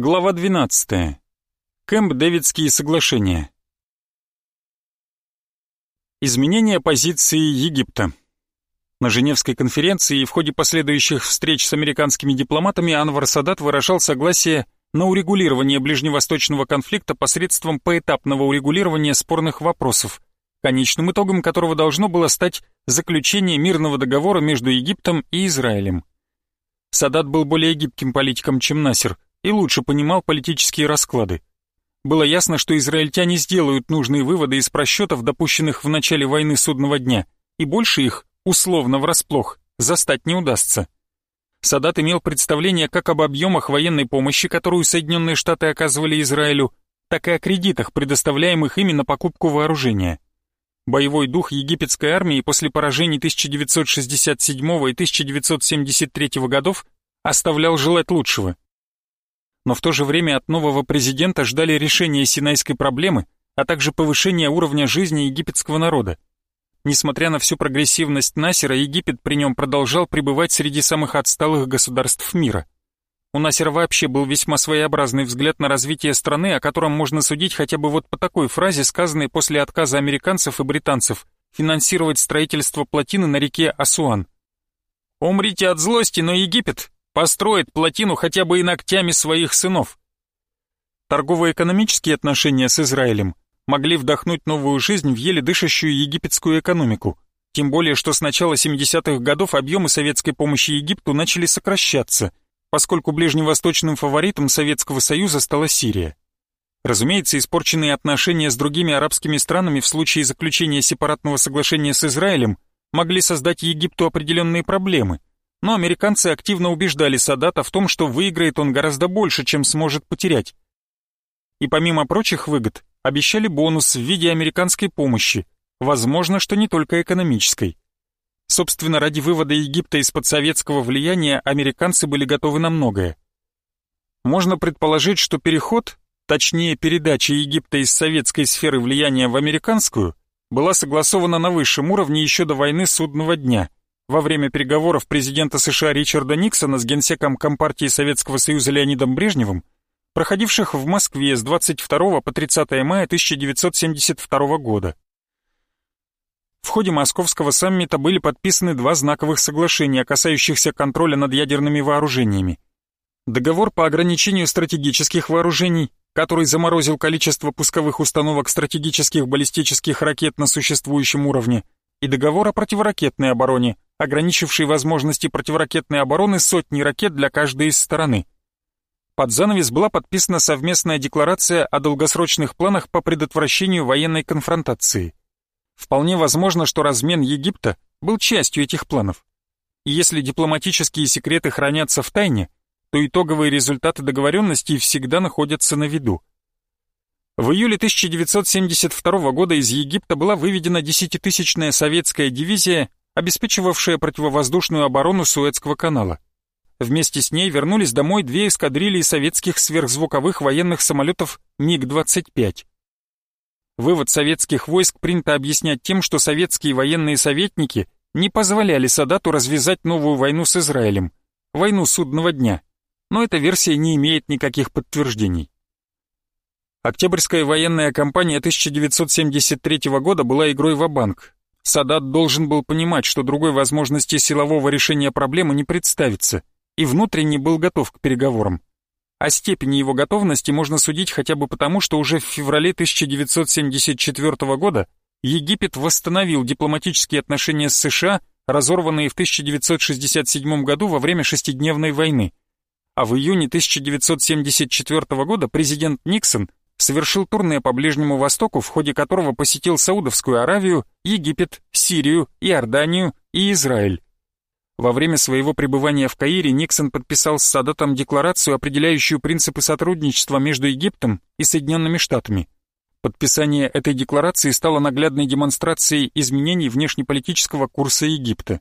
Глава 12. Кэмп Дэвидские соглашения. Изменение позиции Египта. На Женевской конференции и в ходе последующих встреч с американскими дипломатами Анвар Садат выражал согласие на урегулирование ближневосточного конфликта посредством поэтапного урегулирования спорных вопросов, конечным итогом которого должно было стать заключение мирного договора между Египтом и Израилем. Садат был более гибким политиком, чем Насер – и лучше понимал политические расклады. Было ясно, что израильтяне сделают нужные выводы из просчетов, допущенных в начале войны судного дня, и больше их, условно врасплох, застать не удастся. Садат имел представление как об объемах военной помощи, которую Соединенные Штаты оказывали Израилю, так и о кредитах, предоставляемых ими на покупку вооружения. Боевой дух египетской армии после поражений 1967 и 1973 годов оставлял желать лучшего но в то же время от нового президента ждали решения синайской проблемы, а также повышения уровня жизни египетского народа. Несмотря на всю прогрессивность Насера, Египет при нем продолжал пребывать среди самых отсталых государств мира. У Насера вообще был весьма своеобразный взгляд на развитие страны, о котором можно судить хотя бы вот по такой фразе, сказанной после отказа американцев и британцев финансировать строительство плотины на реке Асуан. «Умрите от злости, но Египет построит плотину хотя бы и ногтями своих сынов. Торгово-экономические отношения с Израилем могли вдохнуть новую жизнь в еле дышащую египетскую экономику, тем более что с начала 70-х годов объемы советской помощи Египту начали сокращаться, поскольку ближневосточным фаворитом Советского Союза стала Сирия. Разумеется, испорченные отношения с другими арабскими странами в случае заключения сепаратного соглашения с Израилем могли создать Египту определенные проблемы – но американцы активно убеждали Садата в том, что выиграет он гораздо больше, чем сможет потерять. И помимо прочих выгод, обещали бонус в виде американской помощи, возможно, что не только экономической. Собственно, ради вывода Египта из-под советского влияния американцы были готовы на многое. Можно предположить, что переход, точнее передача Египта из советской сферы влияния в американскую, была согласована на высшем уровне еще до войны судного дня – во время переговоров президента США Ричарда Никсона с генсеком Компартии Советского Союза Леонидом Брежневым, проходивших в Москве с 22 по 30 мая 1972 года. В ходе московского саммита были подписаны два знаковых соглашения, касающихся контроля над ядерными вооружениями. Договор по ограничению стратегических вооружений, который заморозил количество пусковых установок стратегических баллистических ракет на существующем уровне, и договор о противоракетной обороне, ограничивший возможности противоракетной обороны сотни ракет для каждой из стороны. Под занавес была подписана совместная декларация о долгосрочных планах по предотвращению военной конфронтации. Вполне возможно, что размен Египта был частью этих планов. И если дипломатические секреты хранятся в тайне, то итоговые результаты договоренностей всегда находятся на виду. В июле 1972 года из Египта была выведена десятитысячная советская дивизия обеспечивавшая противовоздушную оборону Суэцкого канала. Вместе с ней вернулись домой две эскадрильи советских сверхзвуковых военных самолетов МиГ-25. Вывод советских войск принято объяснять тем, что советские военные советники не позволяли Садату развязать новую войну с Израилем, войну судного дня, но эта версия не имеет никаких подтверждений. Октябрьская военная кампания 1973 года была игрой в банк Садат должен был понимать, что другой возможности силового решения проблемы не представится, и внутренне был готов к переговорам. О степени его готовности можно судить хотя бы потому, что уже в феврале 1974 года Египет восстановил дипломатические отношения с США, разорванные в 1967 году во время шестидневной войны. А в июне 1974 года президент Никсон совершил турне по Ближнему Востоку, в ходе которого посетил Саудовскую Аравию, Египет, Сирию, Иорданию и Израиль. Во время своего пребывания в Каире Никсон подписал с Садатом декларацию, определяющую принципы сотрудничества между Египтом и Соединенными Штатами. Подписание этой декларации стало наглядной демонстрацией изменений внешнеполитического курса Египта.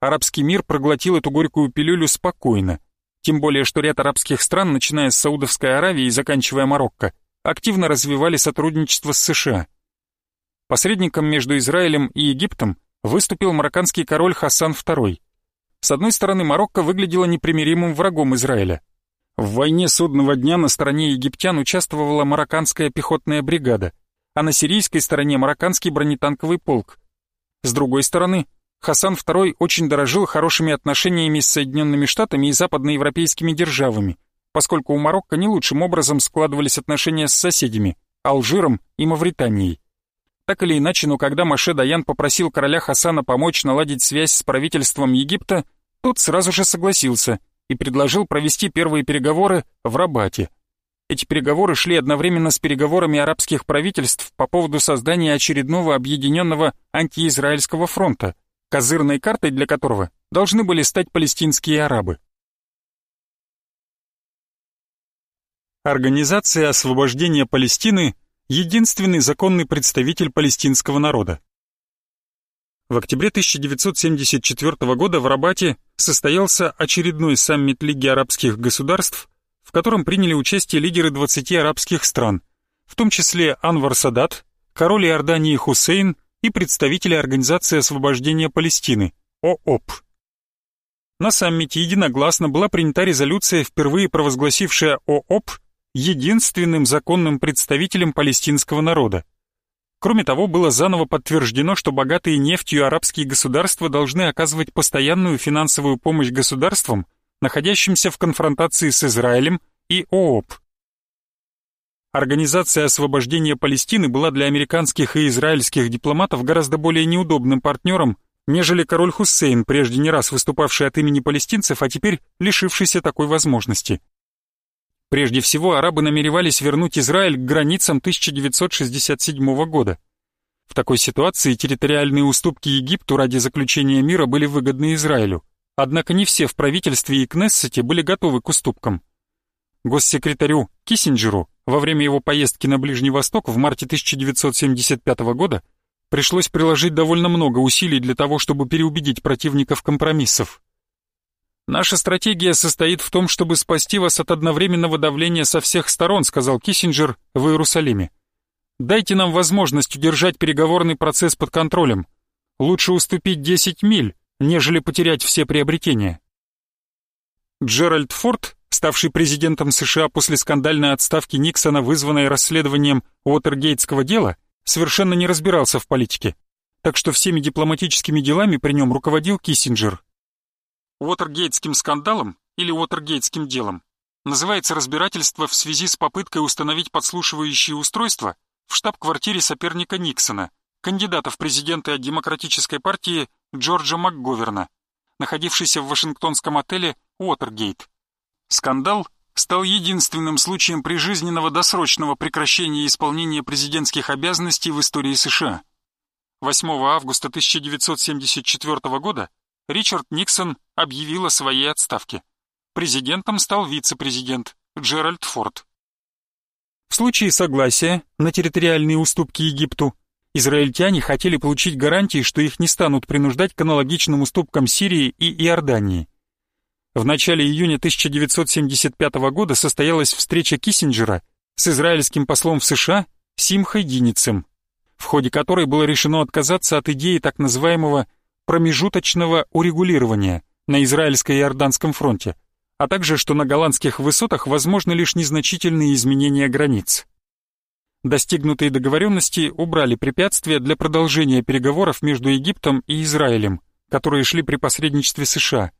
Арабский мир проглотил эту горькую пилюлю спокойно, тем более что ряд арабских стран, начиная с Саудовской Аравии и заканчивая Марокко, активно развивали сотрудничество с США. Посредником между Израилем и Египтом выступил марокканский король Хасан II. С одной стороны, Марокко выглядело непримиримым врагом Израиля. В войне судного дня на стороне египтян участвовала марокканская пехотная бригада, а на сирийской стороне марокканский бронетанковый полк. С другой стороны, Хасан II очень дорожил хорошими отношениями с Соединенными Штатами и западноевропейскими державами, поскольку у Марокко не лучшим образом складывались отношения с соседями – Алжиром и Мавританией. Так или иначе, но когда Маше Даян попросил короля Хасана помочь наладить связь с правительством Египта, тот сразу же согласился и предложил провести первые переговоры в Рабате. Эти переговоры шли одновременно с переговорами арабских правительств по поводу создания очередного объединенного антиизраильского фронта, козырной картой для которого должны были стать палестинские арабы. Организация освобождения Палестины единственный законный представитель палестинского народа. В октябре 1974 года в Рабате состоялся очередной саммит Лиги арабских государств, в котором приняли участие лидеры 20 арабских стран, в том числе Анвар Садат, король Иордании Хусейн и представители Организации освобождения Палестины, ООП. На саммите единогласно была принята резолюция, впервые провозгласившая ООП единственным законным представителем палестинского народа. Кроме того, было заново подтверждено, что богатые нефтью арабские государства должны оказывать постоянную финансовую помощь государствам, находящимся в конфронтации с Израилем и ООП. Организация освобождения Палестины была для американских и израильских дипломатов гораздо более неудобным партнером, нежели король Хусейн, прежде не раз выступавший от имени палестинцев, а теперь лишившийся такой возможности. Прежде всего, арабы намеревались вернуть Израиль к границам 1967 года. В такой ситуации территориальные уступки Египту ради заключения мира были выгодны Израилю. Однако не все в правительстве и Кнессете были готовы к уступкам. Госсекретарю Киссинджеру во время его поездки на Ближний Восток в марте 1975 года пришлось приложить довольно много усилий для того, чтобы переубедить противников компромиссов. «Наша стратегия состоит в том, чтобы спасти вас от одновременного давления со всех сторон», сказал Киссинджер в Иерусалиме. «Дайте нам возможность удержать переговорный процесс под контролем. Лучше уступить 10 миль, нежели потерять все приобретения». Джеральд Форд, ставший президентом США после скандальной отставки Никсона, вызванной расследованием Уотергейтского дела, совершенно не разбирался в политике, так что всеми дипломатическими делами при нем руководил Киссинджер. Уотергейтским скандалом или Уотергейтским делом называется разбирательство в связи с попыткой установить подслушивающие устройства в штаб-квартире соперника Никсона, кандидата в президенты от Демократической партии Джорджа МакГоверна, находившийся в Вашингтонском отеле Уотергейт. Скандал стал единственным случаем прижизненного досрочного прекращения исполнения президентских обязанностей в истории США. 8 августа 1974 года Ричард Никсон объявил о своей отставке. Президентом стал вице-президент Джеральд Форд. В случае согласия на территориальные уступки Египту израильтяне хотели получить гарантии, что их не станут принуждать к аналогичным уступкам Сирии и Иордании. В начале июня 1975 года состоялась встреча Киссинджера с израильским послом в США Симхой Диницем, в ходе которой было решено отказаться от идеи так называемого промежуточного урегулирования на израильско-иорданском фронте, а также что на голландских высотах возможны лишь незначительные изменения границ. Достигнутые договоренности убрали препятствия для продолжения переговоров между Египтом и Израилем, которые шли при посредничестве США.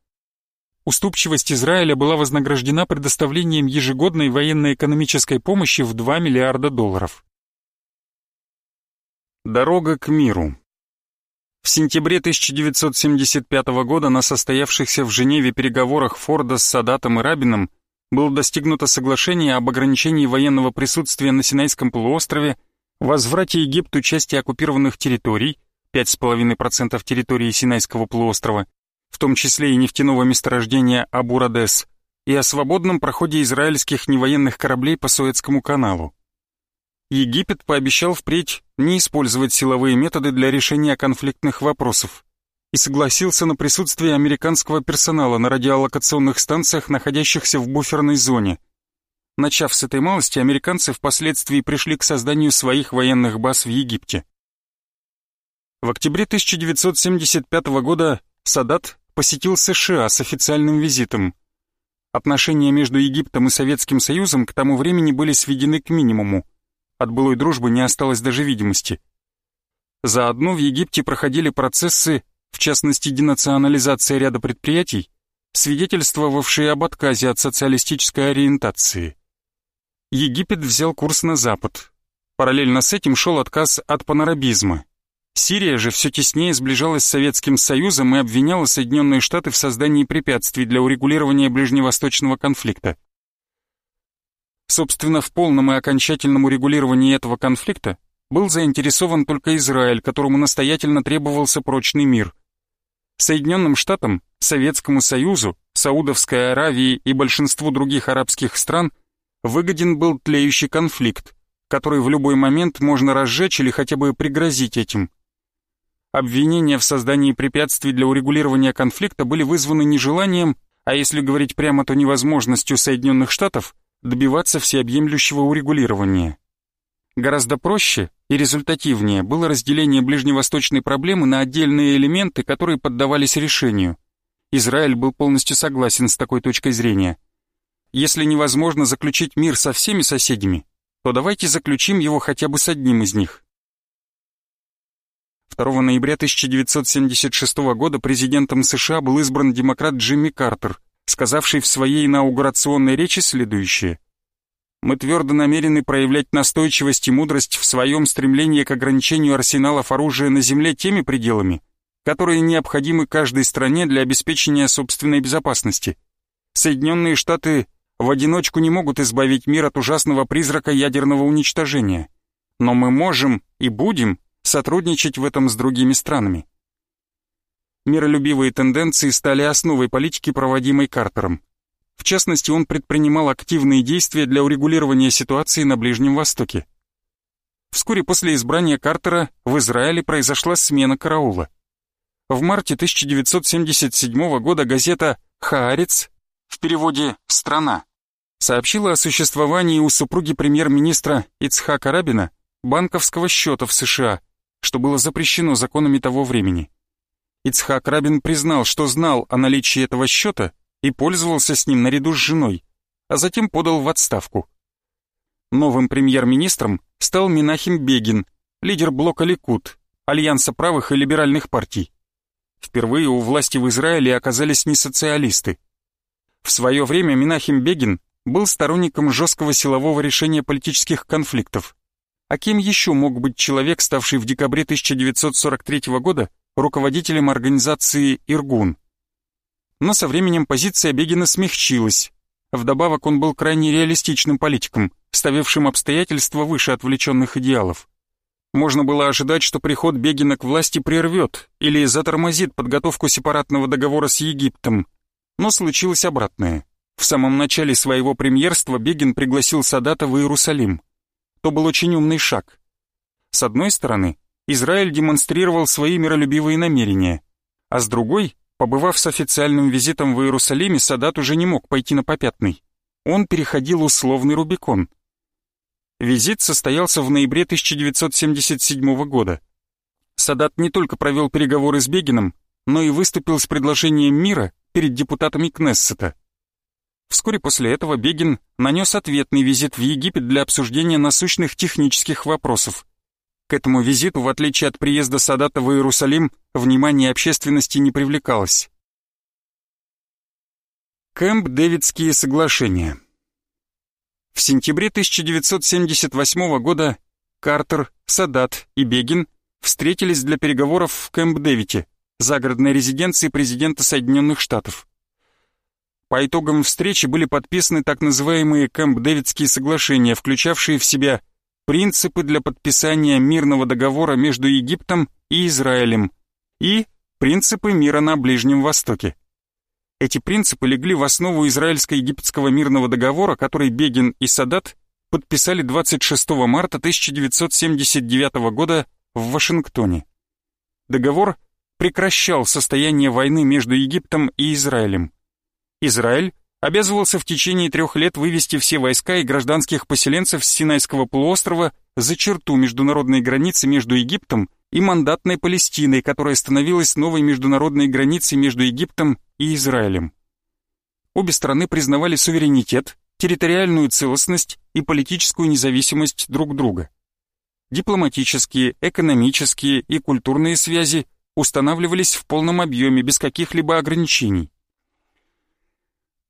Уступчивость Израиля была вознаграждена предоставлением ежегодной военно-экономической помощи в 2 миллиарда долларов. Дорога к миру в сентябре 1975 года на состоявшихся в Женеве переговорах Форда с Садатом и Рабином было достигнуто соглашение об ограничении военного присутствия на Синайском полуострове, возврате Египту части оккупированных территорий, 5,5% территории Синайского полуострова, в том числе и нефтяного месторождения Абу-Радес, и о свободном проходе израильских невоенных кораблей по Суэцкому каналу. Египет пообещал впредь не использовать силовые методы для решения конфликтных вопросов и согласился на присутствие американского персонала на радиолокационных станциях, находящихся в буферной зоне. Начав с этой малости, американцы впоследствии пришли к созданию своих военных баз в Египте. В октябре 1975 года Садат посетил США с официальным визитом. Отношения между Египтом и Советским Союзом к тому времени были сведены к минимуму. От былой дружбы не осталось даже видимости. Заодно в Египте проходили процессы, в частности денационализация ряда предприятий, свидетельствовавшие об отказе от социалистической ориентации. Египет взял курс на запад. Параллельно с этим шел отказ от панарабизма. Сирия же все теснее сближалась с Советским Союзом и обвиняла Соединенные Штаты в создании препятствий для урегулирования ближневосточного конфликта. Собственно, в полном и окончательном урегулировании этого конфликта был заинтересован только Израиль, которому настоятельно требовался прочный мир. Соединенным Штатам, Советскому Союзу, Саудовской Аравии и большинству других арабских стран выгоден был тлеющий конфликт, который в любой момент можно разжечь или хотя бы пригрозить этим. Обвинения в создании препятствий для урегулирования конфликта были вызваны нежеланием, а если говорить прямо, то невозможностью Соединенных Штатов добиваться всеобъемлющего урегулирования. Гораздо проще и результативнее было разделение ближневосточной проблемы на отдельные элементы, которые поддавались решению. Израиль был полностью согласен с такой точкой зрения. Если невозможно заключить мир со всеми соседями, то давайте заключим его хотя бы с одним из них. 2 ноября 1976 года президентом США был избран демократ Джимми Картер, сказавший в своей инаугурационной речи следующее. «Мы твердо намерены проявлять настойчивость и мудрость в своем стремлении к ограничению арсеналов оружия на Земле теми пределами, которые необходимы каждой стране для обеспечения собственной безопасности. Соединенные Штаты в одиночку не могут избавить мир от ужасного призрака ядерного уничтожения. Но мы можем и будем сотрудничать в этом с другими странами. Миролюбивые тенденции стали основой политики, проводимой Картером. В частности, он предпринимал активные действия для урегулирования ситуации на Ближнем Востоке. Вскоре после избрания Картера в Израиле произошла смена караула. В марте 1977 года газета «Хаарец» в переводе «Страна» сообщила о существовании у супруги премьер-министра Ицхака Рабина банковского счета в США, что было запрещено законами того времени. Ицхак Рабин признал, что знал о наличии этого счета и пользовался с ним наряду с женой, а затем подал в отставку. Новым премьер-министром стал Минахим Бегин, лидер блока Ликут, альянса правых и либеральных партий. Впервые у власти в Израиле оказались не социалисты. В свое время Минахим Бегин был сторонником жесткого силового решения политических конфликтов. А кем еще мог быть человек, ставший в декабре 1943 года руководителем организации «Иргун»? Но со временем позиция Бегина смягчилась. Вдобавок он был крайне реалистичным политиком, ставившим обстоятельства выше отвлеченных идеалов. Можно было ожидать, что приход Бегина к власти прервет или затормозит подготовку сепаратного договора с Египтом. Но случилось обратное. В самом начале своего премьерства Бегин пригласил Садата в Иерусалим. То был очень умный шаг. С одной стороны, Израиль демонстрировал свои миролюбивые намерения, а с другой, побывав с официальным визитом в Иерусалиме, Садат уже не мог пойти на попятный. Он переходил условный Рубикон – Визит состоялся в ноябре 1977 года. Садат не только провел переговоры с Бегином, но и выступил с предложением мира перед депутатами Кнессета. Вскоре после этого Бегин нанес ответный визит в Египет для обсуждения насущных технических вопросов. К этому визиту, в отличие от приезда Садата в Иерусалим, внимание общественности не привлекалось. Кэмп-Дэвидские соглашения в сентябре 1978 года Картер, Садат и Бегин встретились для переговоров в Кэмп-Дэвите, загородной резиденции президента Соединенных Штатов. По итогам встречи были подписаны так называемые Кэмп-Дэвидские соглашения, включавшие в себя принципы для подписания мирного договора между Египтом и Израилем и принципы мира на Ближнем Востоке. Эти принципы легли в основу израильско-египетского мирного договора, который Бегин и Садат подписали 26 марта 1979 года в Вашингтоне. Договор прекращал состояние войны между Египтом и Израилем. Израиль обязывался в течение трех лет вывести все войска и гражданских поселенцев с Синайского полуострова за черту международной границы между Египтом и мандатной Палестиной, которая становилась новой международной границей между Египтом и Израилем. обе страны признавали суверенитет, территориальную целостность и политическую независимость друг друга. Дипломатические, экономические и культурные связи устанавливались в полном объеме без каких-либо ограничений.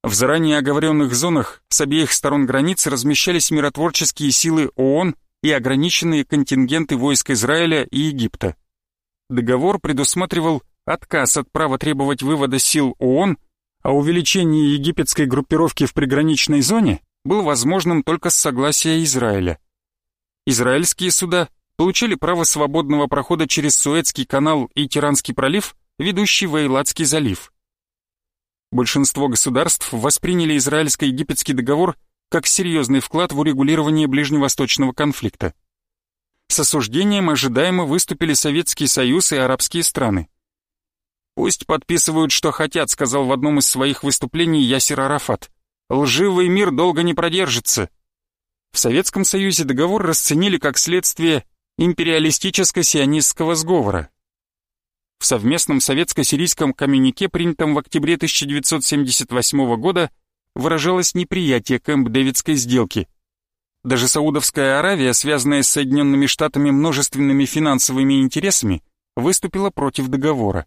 В заранее оговоренных зонах с обеих сторон границы размещались миротворческие силы ООН и ограниченные контингенты войск Израиля и Египта. Договор предусматривал отказ от права требовать вывода сил ООН, а увеличение египетской группировки в приграничной зоне был возможным только с согласия Израиля. Израильские суда получили право свободного прохода через Суэцкий канал и Тиранский пролив, ведущий в Эйладский залив. Большинство государств восприняли израильско-египетский договор как серьезный вклад в урегулирование ближневосточного конфликта. С осуждением ожидаемо выступили Советский Союз и арабские страны. «Пусть подписывают, что хотят», — сказал в одном из своих выступлений Ясир Арафат. «Лживый мир долго не продержится». В Советском Союзе договор расценили как следствие империалистическо-сионистского сговора, в совместном советско-сирийском коммюнике, принятом в октябре 1978 года, выражалось неприятие Кэмп-Дэвидской сделки. Даже Саудовская Аравия, связанная с Соединенными Штатами множественными финансовыми интересами, выступила против договора.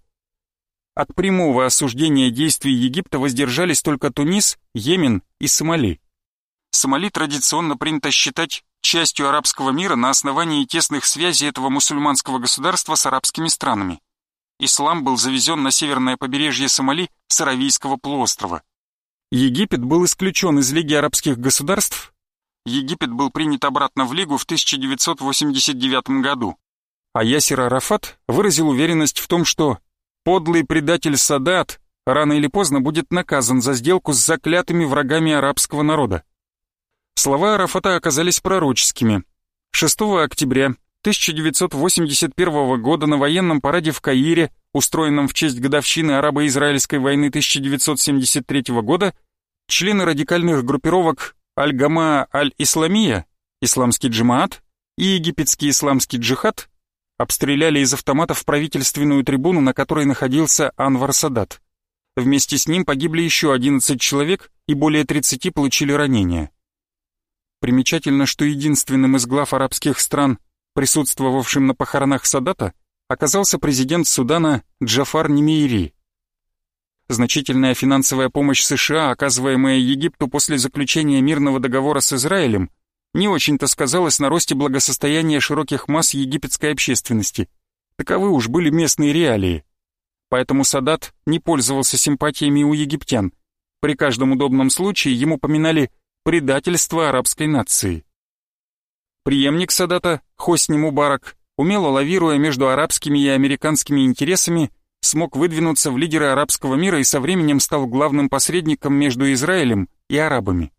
От прямого осуждения действий Египта воздержались только Тунис, Йемен и Сомали. Сомали традиционно принято считать частью арабского мира на основании тесных связей этого мусульманского государства с арабскими странами ислам был завезен на северное побережье Сомали с Аравийского полуострова. Египет был исключен из Лиги арабских государств. Египет был принят обратно в Лигу в 1989 году. А Ясир Арафат выразил уверенность в том, что подлый предатель Садат рано или поздно будет наказан за сделку с заклятыми врагами арабского народа. Слова Арафата оказались пророческими. 6 октября 1981 года на военном параде в Каире, устроенном в честь годовщины арабо-израильской войны 1973 года, члены радикальных группировок Аль-Гама Аль-Исламия, Исламский джимаат и Египетский исламский джихад обстреляли из автоматов правительственную трибуну, на которой находился Анвар Садат. Вместе с ним погибли еще 11 человек и более 30 получили ранения. Примечательно, что единственным из глав арабских стран, присутствовавшим на похоронах Садата, оказался президент Судана Джафар Немейри. Значительная финансовая помощь США, оказываемая Египту после заключения мирного договора с Израилем, не очень-то сказалась на росте благосостояния широких масс египетской общественности. Таковы уж были местные реалии. Поэтому Садат не пользовался симпатиями у египтян. При каждом удобном случае ему поминали предательство арабской нации. Приемник Садата, Хосни Мубарак, умело лавируя между арабскими и американскими интересами, смог выдвинуться в лидеры арабского мира и со временем стал главным посредником между Израилем и арабами.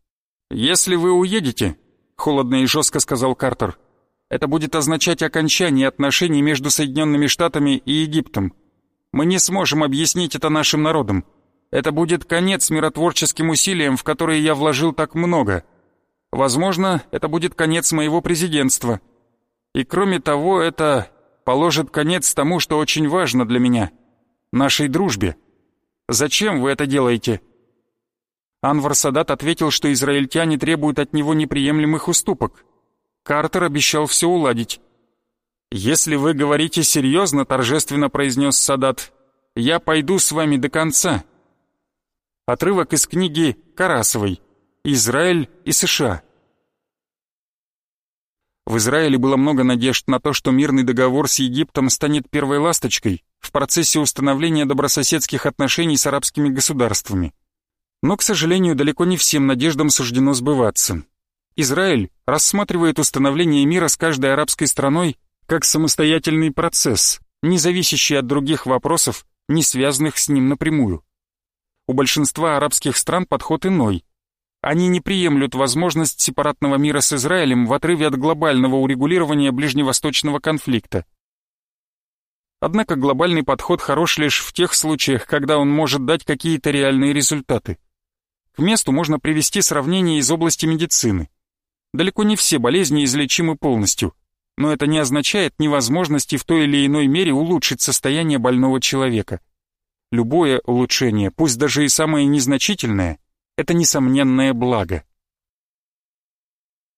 «Если вы уедете», — холодно и жестко сказал Картер, «это будет означать окончание отношений между Соединенными Штатами и Египтом. Мы не сможем объяснить это нашим народам. Это будет конец миротворческим усилиям, в которые я вложил так много». Возможно, это будет конец моего президентства. И кроме того, это положит конец тому, что очень важно для меня — нашей дружбе. Зачем вы это делаете?» Анвар Садат ответил, что израильтяне требуют от него неприемлемых уступок. Картер обещал все уладить. «Если вы говорите серьезно», — торжественно произнес Садат, — «я пойду с вами до конца». Отрывок из книги Карасовой Израиль и США. В Израиле было много надежд на то, что мирный договор с Египтом станет первой ласточкой в процессе установления добрососедских отношений с арабскими государствами. Но, к сожалению, далеко не всем надеждам суждено сбываться. Израиль рассматривает установление мира с каждой арабской страной как самостоятельный процесс, не зависящий от других вопросов, не связанных с ним напрямую. У большинства арабских стран подход иной – они не приемлют возможность сепаратного мира с Израилем в отрыве от глобального урегулирования ближневосточного конфликта. Однако глобальный подход хорош лишь в тех случаях, когда он может дать какие-то реальные результаты. К месту можно привести сравнение из области медицины. Далеко не все болезни излечимы полностью, но это не означает невозможности в той или иной мере улучшить состояние больного человека. Любое улучшение, пусть даже и самое незначительное – это несомненное благо.